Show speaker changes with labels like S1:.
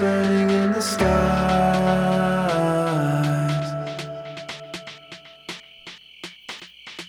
S1: burning in the sky.